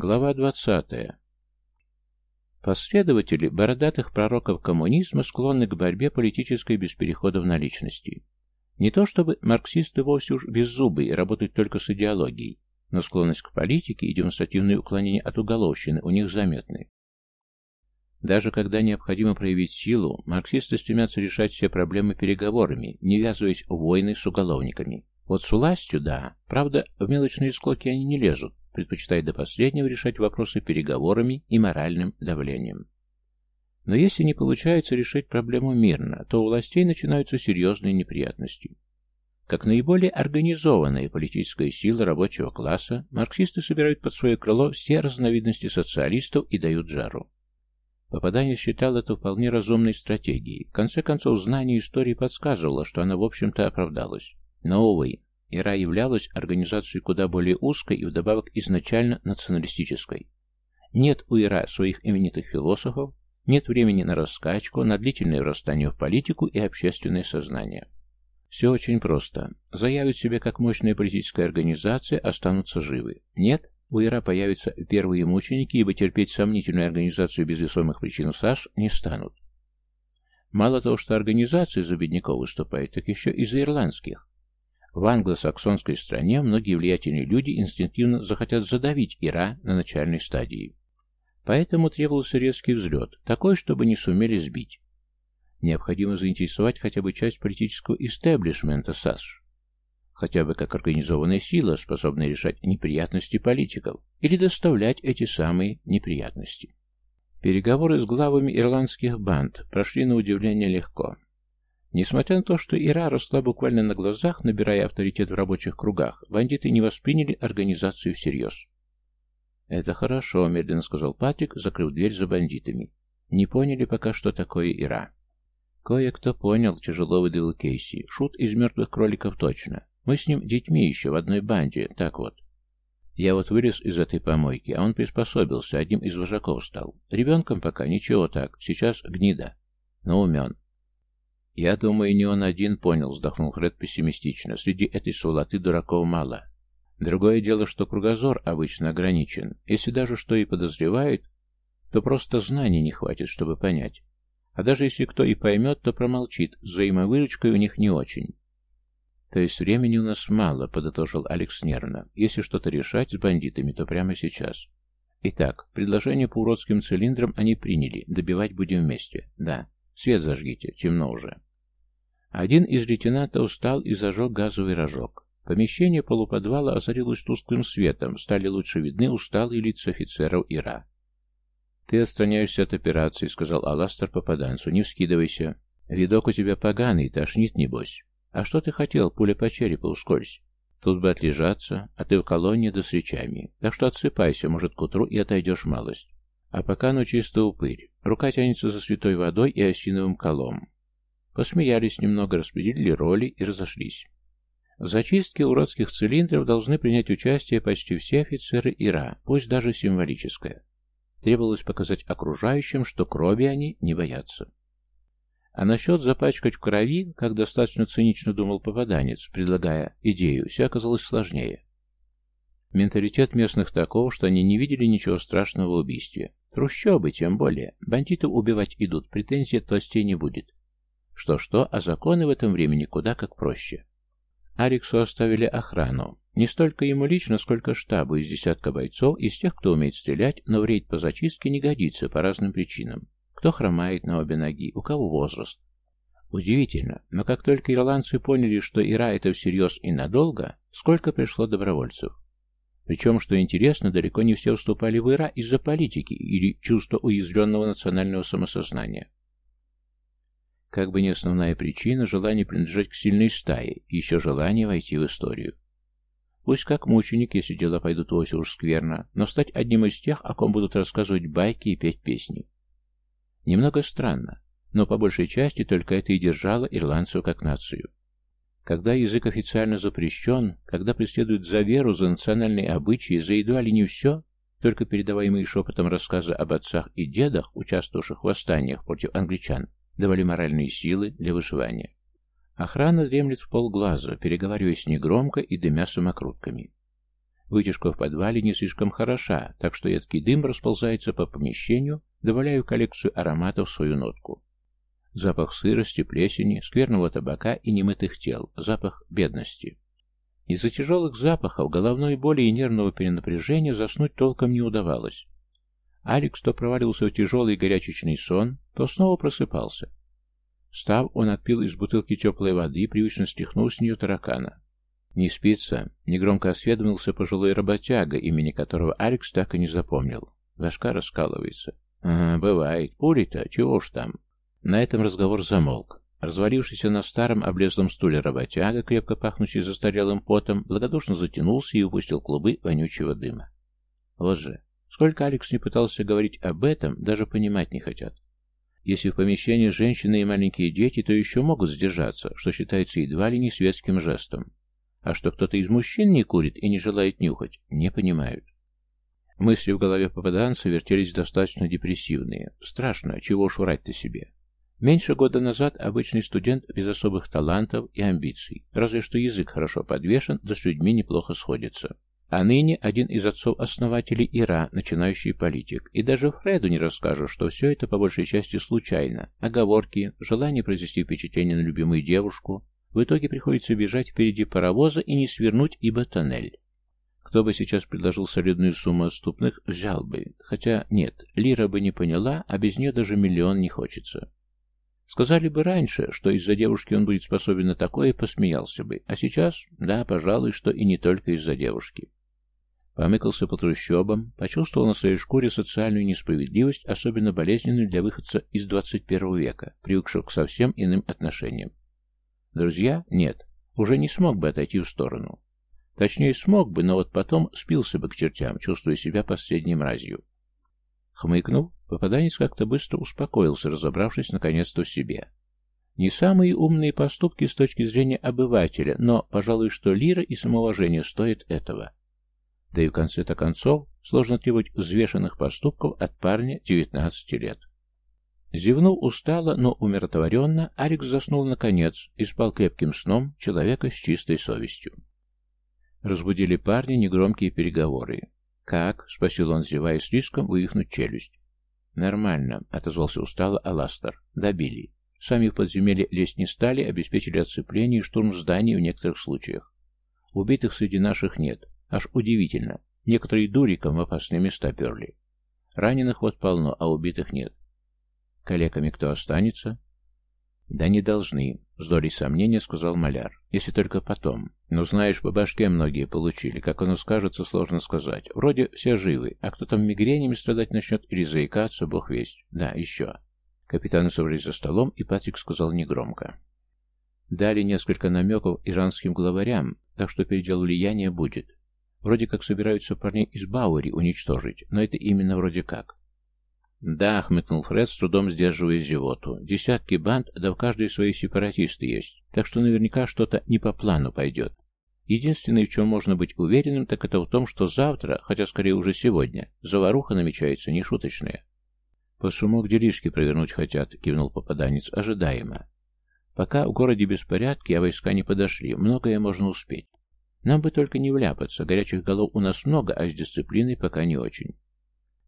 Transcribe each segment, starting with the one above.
Глава 20. Последователи бородатых пророков коммунизма склонны к борьбе политической без переходов на личности. Не то чтобы марксисты вовсе уж беззубые и работают только с идеологией, но склонность к политике и демонстративное уклонение от уголовщины у них заметны. Даже когда необходимо проявить силу, марксисты стремятся решать все проблемы переговорами, не ввязываясь в войны с уголовниками. Вот с властью, да, правда, в мелочные склоки они не лезут, предпочитая до последнего решать вопросы переговорами и моральным давлением. Но если не получается решить проблему мирно, то у властей начинаются серьезные неприятности. Как наиболее организованная политическая сила рабочего класса, марксисты собирают под свое крыло все разновидности социалистов и дают жару. Попадание считал это вполне разумной стратегией. В конце концов, знание истории подсказывало, что она, в общем-то, оправдалась. Но, увы, ИРА являлась организацией куда более узкой и вдобавок изначально националистической. Нет у ИРА своих именитых философов, нет времени на раскачку, на длительное врастание в политику и общественное сознание. Все очень просто. Заявят себе как мощная политическая организация, останутся живы. Нет, у ИРА появятся первые мученики, ибо терпеть сомнительную организацию без весомых причин САШ не станут. Мало того, что организация за бедняков выступает, так еще и за ирландских. В англосаксонской стране многие влиятельные люди инстинктивно захотят задавить Ира на начальной стадии. Поэтому требовался резкий взлет, такой, чтобы не сумели сбить. Необходимо заинтересовать хотя бы часть политического истеблишмента САСШ, хотя бы как организованная сила, способная решать неприятности политиков или доставлять эти самые неприятности. Переговоры с главами ирландских банд прошли на удивление легко. Несмотря на то, что Ира росла буквально на глазах, набирая авторитет в рабочих кругах, бандиты не восприняли организацию всерьез. «Это хорошо», — медленно сказал Патрик, закрыв дверь за бандитами. «Не поняли пока, что такое Ира». «Кое-кто понял», — тяжело выдавил Кейси. «Шут из мертвых кроликов точно. Мы с ним детьми еще в одной банде, так вот». Я вот вылез из этой помойки, а он приспособился, одним из вожаков стал. Ребенком пока ничего так, сейчас гнида. Но умен. Я думаю, не он один понял, вздохнул Фред пессимистично. Среди этой сволоты дураков мало. Другое дело, что кругозор обычно ограничен. Если даже что и подозревает, то просто знаний не хватит, чтобы понять. А даже если кто и поймет, то промолчит, с взаимовыручкой у них не очень. То есть времени у нас мало, подытожил Алекс нервно. Если что-то решать с бандитами, то прямо сейчас. Итак, предложение по уродским цилиндрам они приняли, добивать будем вместе. Да, свет зажгите, темно уже. Один из лейтенантов устал и зажег газовый рожок. Помещение полуподвала озарилось тусклым светом, стали лучше видны усталые лица офицеров Ира. «Ты отстраняешься от операции», — сказал Аластер попаданцу. «Не вскидывайся. Видок у тебя поганый, тошнит, небось. А что ты хотел, пуля по черепу, ускорься. Тут бы отлежаться, а ты в колонне да с речами. Так что отсыпайся, может, к утру и отойдешь малость. А пока ну чисто упырь. Рука тянется за святой водой и осиновым колом. Посмеялись немного, распределили роли и разошлись. В зачистке уродских цилиндров должны принять участие почти все офицеры ИРА, пусть даже символическое. Требовалось показать окружающим, что крови они не боятся. А насчет запачкать в крови, как достаточно цинично думал попаданец, предлагая идею, все оказалось сложнее. Менталитет местных таков, что они не видели ничего страшного в убийстве. Трущобы, тем более. Бандитов убивать идут, претензий от властей не будет. Что-что, а законы в этом времени куда как проще. Алексу оставили охрану. Не столько ему лично, сколько штабу из десятка бойцов, из тех, кто умеет стрелять, но в рейд по зачистке не годится по разным причинам. Кто хромает на обе ноги, у кого возраст. Удивительно, но как только ирландцы поняли, что Ира это всерьез и надолго, сколько пришло добровольцев. Причем, что интересно, далеко не все уступали в Ира из-за политики или чувства уязвленного национального самосознания. Как бы не основная причина, желание принадлежать к сильной стае и еще желание войти в историю. Пусть как мученик, если дела пойдут вовсе уж скверно, но стать одним из тех, о ком будут рассказывать байки и петь песни. Немного странно, но по большей части только это и держало ирландцев как нацию. Когда язык официально запрещен, когда преследуют за веру, за национальные обычаи, за едва ли не все, только передаваемые шепотом рассказы об отцах и дедах, участвовавших в восстаниях против англичан, давали моральные силы для выживания. Охрана дремлет в полглаза, переговариваясь негромко и дымя самокрутками. Вытяжка в подвале не слишком хороша, так что едкий дым расползается по помещению, добавляю коллекцию ароматов в свою нотку. Запах сырости, плесени, скверного табака и немытых тел, запах бедности. Из-за тяжелых запахов, головной боли и нервного перенапряжения заснуть толком не удавалось. Алекс то провалился в тяжелый горячечный сон, то снова просыпался. Встав, он отпил из бутылки теплой воды и привычно стряхнул с нее таракана. «Не спится?» — негромко осведомился пожилой работяга, имени которого Алекс так и не запомнил. Башка раскалывается. «Ага, бывает. Пули-то, чего уж там». На этом разговор замолк. Развалившийся на старом облезлом стуле работяга, крепко пахнущий застарелым потом, благодушно затянулся и выпустил клубы вонючего дыма. Вот же, сколько Алекс не пытался говорить об этом, даже понимать не хотят. Если в помещении женщины и маленькие дети, то еще могут сдержаться, что считается едва ли не светским жестом. А что кто-то из мужчин не курит и не желает нюхать, не понимают. Мысли в голове попаданца вертелись достаточно депрессивные. Страшно, чего уж врать-то себе. Меньше года назад обычный студент без особых талантов и амбиций, разве что язык хорошо подвешен, да с людьми неплохо сходится. А ныне один из отцов-основателей ИРА, начинающий политик. И даже Фреду не расскажу, что все это по большей части случайно. Оговорки, желание произвести впечатление на любимую девушку. В итоге приходится бежать впереди паровоза и не свернуть, ибо тоннель. Кто бы сейчас предложил солидную сумму отступных, взял бы. Хотя нет, Лира бы не поняла, а без нее даже миллион не хочется. Сказали бы раньше, что из-за девушки он будет способен на такое, посмеялся бы. А сейчас, да, пожалуй, что и не только из-за девушки. Помыкался по трущобам, почувствовал на своей шкуре социальную несправедливость, особенно болезненную для выходца из 21 века, привыкшего к совсем иным отношениям. Друзья? Нет. Уже не смог бы отойти в сторону. Точнее, смог бы, но вот потом спился бы к чертям, чувствуя себя последней мразью. Хмыкнув, попаданец как-то быстро успокоился, разобравшись наконец-то в себе. Не самые умные поступки с точки зрения обывателя, но, пожалуй, что лира и самоуважение стоят этого. Да и в конце-то концов, сложно требовать взвешенных поступков от парня 19 лет. Зевнув устало, но умиротворенно, Алекс заснул наконец и спал крепким сном человека с чистой совестью. Разбудили парня негромкие переговоры. «Как?» — спросил он, зевая слишком, вывихнуть челюсть. «Нормально», — отозвался устало Аластер. «Добили. Сами в подземелье лезть не стали, обеспечили отцепление и штурм зданий в некоторых случаях. Убитых среди наших нет. Аж удивительно. Некоторые дуриком в опасные места перли. Раненых вот полно, а убитых нет. Коллегами кто останется? Да не должны, с долей сомнения сказал маляр. Если только потом. Но знаешь, по башке многие получили. Как оно скажется, сложно сказать. Вроде все живы, а кто там мигренями страдать начнет или заикаться, бог весть. Да, еще. Капитаны собрались за столом, и Патрик сказал негромко. Дали несколько намеков иранским главарям, так что передел влияния будет. Вроде как собираются парней из Бауэри уничтожить, но это именно вроде как. «Да», — хмыкнул Фред, с трудом сдерживая зевоту. «Десятки банд, да в каждой свои сепаратисты есть, так что наверняка что-то не по плану пойдет. Единственное, в чем можно быть уверенным, так это в том, что завтра, хотя скорее уже сегодня, заваруха намечается нешуточная». «По шумок делишки провернуть хотят», — кивнул попаданец, — «ожидаемо. Пока в городе беспорядки, а войска не подошли, многое можно успеть. Нам бы только не вляпаться, горячих голов у нас много, а с дисциплиной пока не очень.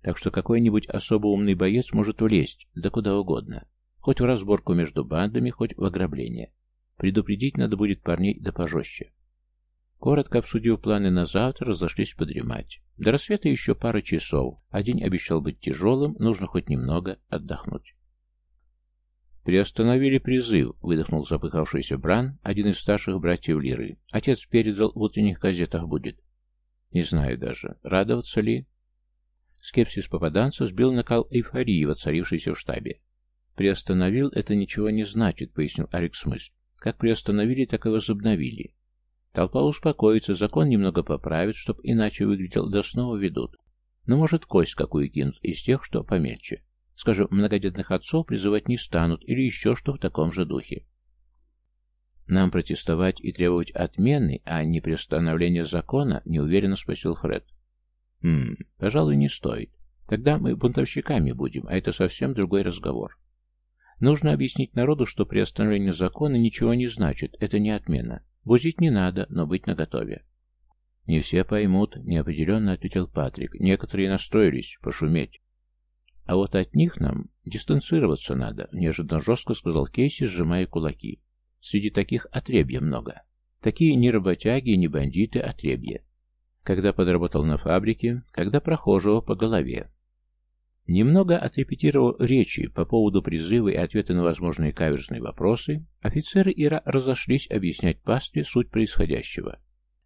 Так что какой-нибудь особо умный боец может влезть, да куда угодно. Хоть в разборку между бандами, хоть в ограбление. Предупредить надо будет парней да пожестче. Коротко обсудив планы на завтра, разошлись подремать. До рассвета еще пара часов, а день обещал быть тяжелым, нужно хоть немного отдохнуть. «Приостановили призыв», — выдохнул запыхавшийся Бран, один из старших братьев Лиры. «Отец передал, в утренних газетах будет». «Не знаю даже, радоваться ли?» Скепсис попаданца сбил накал эйфории, воцарившейся в штабе. «Приостановил — это ничего не значит», — пояснил Алекс Мысль. «Как приостановили, так и возобновили. Толпа успокоится, закон немного поправит, чтоб иначе выглядел, да снова ведут. Но, может, кость какую кинут из тех, что помельче. Скажем, многодетных отцов призывать не станут или еще что в таком же духе. Нам протестовать и требовать отмены, а не приостановления закона, неуверенно спросил Фред. Хм, пожалуй, не стоит. Тогда мы бунтовщиками будем, а это совсем другой разговор. Нужно объяснить народу, что приостановление закона ничего не значит, это не отмена. Бузить не надо, но быть наготове. «Не все поймут», — неопределенно ответил Патрик. «Некоторые настроились пошуметь». «А вот от них нам дистанцироваться надо», — неожиданно жестко сказал Кейси, сжимая кулаки. «Среди таких отребья много. Такие не работяги не бандиты, отребья. Когда подработал на фабрике, когда прохожего по голове. Немного отрепетировав речи по поводу призыва и ответа на возможные каверзные вопросы, офицеры Ира разошлись объяснять пастве суть происходящего.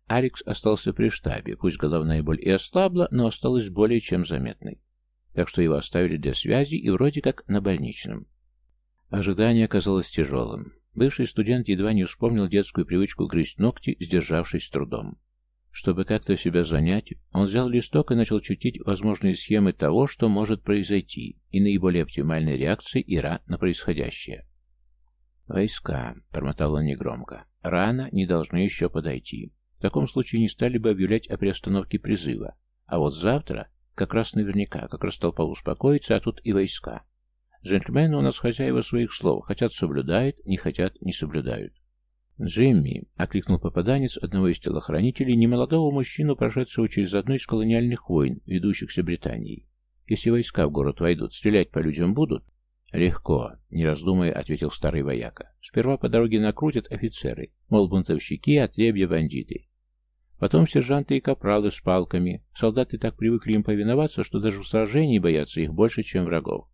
Алекс остался при штабе, пусть головная боль и ослабла, но осталась более чем заметной. Так что его оставили для связи и вроде как на больничном. Ожидание оказалось тяжелым. Бывший студент едва не вспомнил детскую привычку грызть ногти, сдержавшись трудом. Чтобы как-то себя занять, он взял листок и начал чутить возможные схемы того, что может произойти, и наиболее оптимальной реакции Ира на происходящее. «Войска», — промотал он негромко, — «рано, не должны еще подойти. В таком случае не стали бы объявлять о приостановке призыва. А вот завтра, как раз наверняка, как раз толпа успокоится, а тут и войска. Джентльмены у нас хозяева своих слов, хотят соблюдают, не хотят не соблюдают. «Джимми!» — окликнул попаданец одного из телохранителей, немолодого мужчину, прошедшего через одну из колониальных войн, ведущихся Британией. «Если войска в город войдут, стрелять по людям будут?» «Легко», — не раздумывая, ответил старый вояка. «Сперва по дороге накрутят офицеры, мол, бунтовщики, отребья, бандиты. Потом сержанты и капралы с палками. Солдаты так привыкли им повиноваться, что даже в сражении боятся их больше, чем врагов.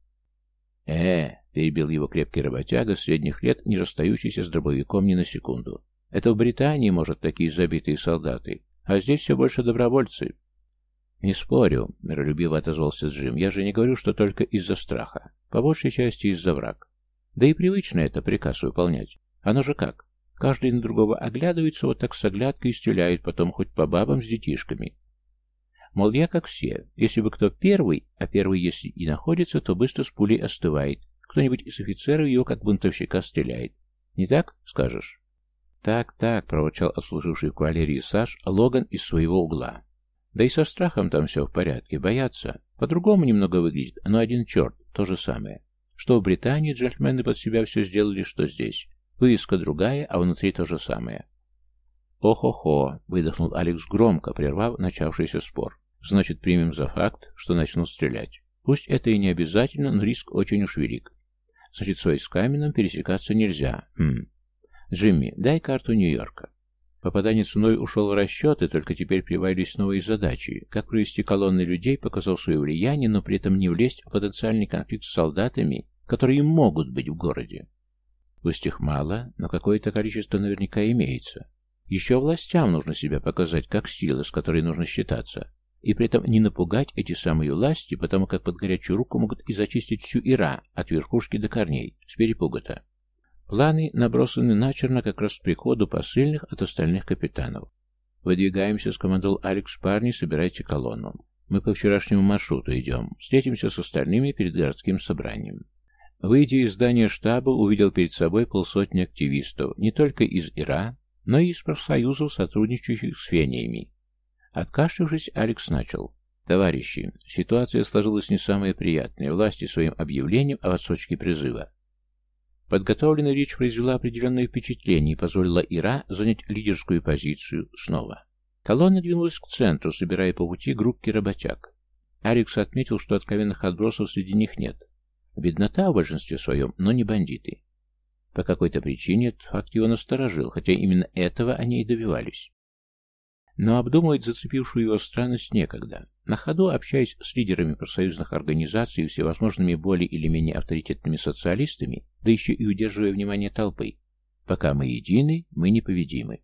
«Э, — перебил его крепкий работяга средних лет, не расстающийся с дробовиком ни на секунду. «Это в Британии, может, такие забитые солдаты, а здесь все больше добровольцы». «Не спорю», — миролюбиво отозвался Джим, — «я же не говорю, что только из-за страха. По большей части из-за враг. Да и привычно это приказ выполнять. Оно же как? Каждый на другого оглядывается вот так с оглядкой и стреляет потом хоть по бабам с детишками. Мол, я как все. Если бы кто первый, а первый если и находится, то быстро с пулей остывает. Кто-нибудь из офицеров его как бунтовщика стреляет. Не так, скажешь? Так, так, проворчал отслуживший в кавалерии Саш Логан из своего угла. Да и со страхом там все в порядке, боятся. По-другому немного выглядит, но один черт, то же самое. Что в Британии джентльмены под себя все сделали, что здесь. Вывеска другая, а внутри то же самое. «Ох-охо!» — выдохнул Алекс громко, прервав начавшийся спор. «Значит, примем за факт, что начнут стрелять. Пусть это и не обязательно, но риск очень уж велик. Значит, с войсками нам пересекаться нельзя. Хм. Джимми, дай карту Нью-Йорка». Попаданец вновь ушел в расчеты, только теперь прибавились новые задачи. Как провести колонны людей, показал свое влияние, но при этом не влезть в потенциальный конфликт с солдатами, которые могут быть в городе. Пусть их мало, но какое-то количество наверняка имеется. Еще властям нужно себя показать как сила, с которой нужно считаться, и при этом не напугать эти самые власти, потому как под горячую руку могут и зачистить всю Ира от верхушки до корней, с перепуга-то. Планы набросаны начерно как раз с приходу посыльных от остальных капитанов. «Выдвигаемся», — скомандовал Алекс, парни, собирайте колонну. «Мы по вчерашнему маршруту идем. Встретимся с остальными перед городским собранием». Выйдя из здания штаба, увидел перед собой полсотни активистов, не только из Ира, но и из профсоюзов, сотрудничающих с фениями. Откашлившись, Алекс начал. «Товарищи, ситуация сложилась не самая приятная. Власти своим объявлением о отсрочке призыва. Подготовленная речь произвела определенное впечатление и позволила Ира занять лидерскую позицию снова. Колонна двинулась к центру, собирая по пути группки работяг. Алекс отметил, что откровенных отбросов среди них нет. Беднота в большинстве своем, но не бандиты. По какой-то причине этот факт его насторожил, хотя именно этого они и добивались. Но обдумывать зацепившую его странность некогда. На ходу, общаясь с лидерами профсоюзных организаций и всевозможными более или менее авторитетными социалистами, да еще и удерживая внимание толпы, пока мы едины, мы непобедимы.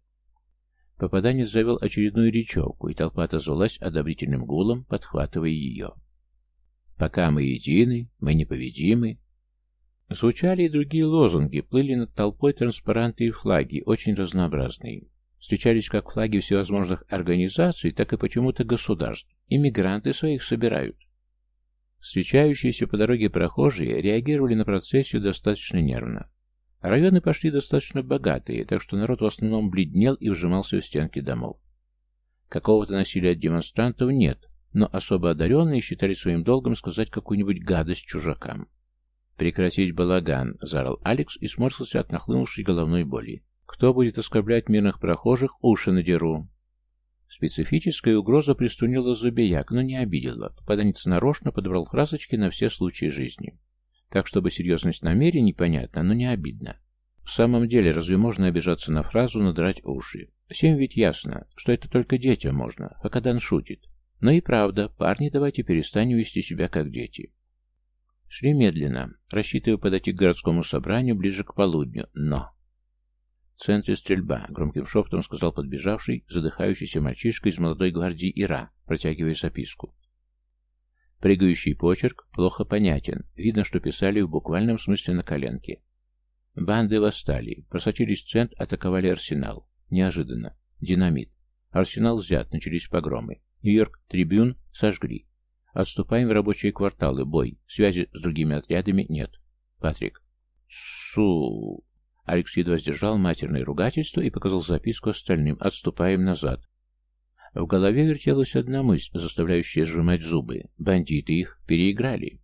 Попаданец завел очередную речевку, и толпа отозвалась одобрительным гулом, подхватывая ее. «Пока мы едины, мы непобедимы, Звучали и другие лозунги, плыли над толпой транспаранты и флаги, очень разнообразные. Встречались как флаги всевозможных организаций, так и почему-то государств. Иммигранты своих собирают. Встречающиеся по дороге прохожие реагировали на процессию достаточно нервно. Районы пошли достаточно богатые, так что народ в основном бледнел и вжимался в стенки домов. Какого-то насилия от демонстрантов нет, но особо одаренные считали своим долгом сказать какую-нибудь гадость чужакам. «Прекратить балаган!» — заорал Алекс и сморщился от нахлынувшей головной боли. «Кто будет оскорблять мирных прохожих, уши надеру!» Специфическая угроза пристунила Зубияк, но не обидела. Попаданец нарочно подобрал фразочки на все случаи жизни. Так, чтобы серьезность намерений понятна, но не обидно. В самом деле, разве можно обижаться на фразу «надрать уши»? Всем ведь ясно, что это только детям можно, пока Дан шутит. Но и правда, парни, давайте перестанем вести себя как дети. Шли медленно, рассчитывая подойти к городскому собранию ближе к полудню, но... «В центре стрельба», — громким шептом сказал подбежавший, задыхающийся мальчишка из молодой гвардии Ира, протягивая записку. Прыгающий почерк плохо понятен, видно, что писали в буквальном смысле на коленке. Банды восстали, просочились в центр, атаковали арсенал. Неожиданно. Динамит. Арсенал взят, начались погромы. Нью-Йорк Трибюн сожгли. Отступаем в рабочие кварталы, бой. Связи с другими отрядами нет. Патрик. Су. Алекс едва сдержал матерное ругательство и показал записку остальным. Отступаем назад. В голове вертелась одна мысль, заставляющая сжимать зубы. Бандиты их переиграли.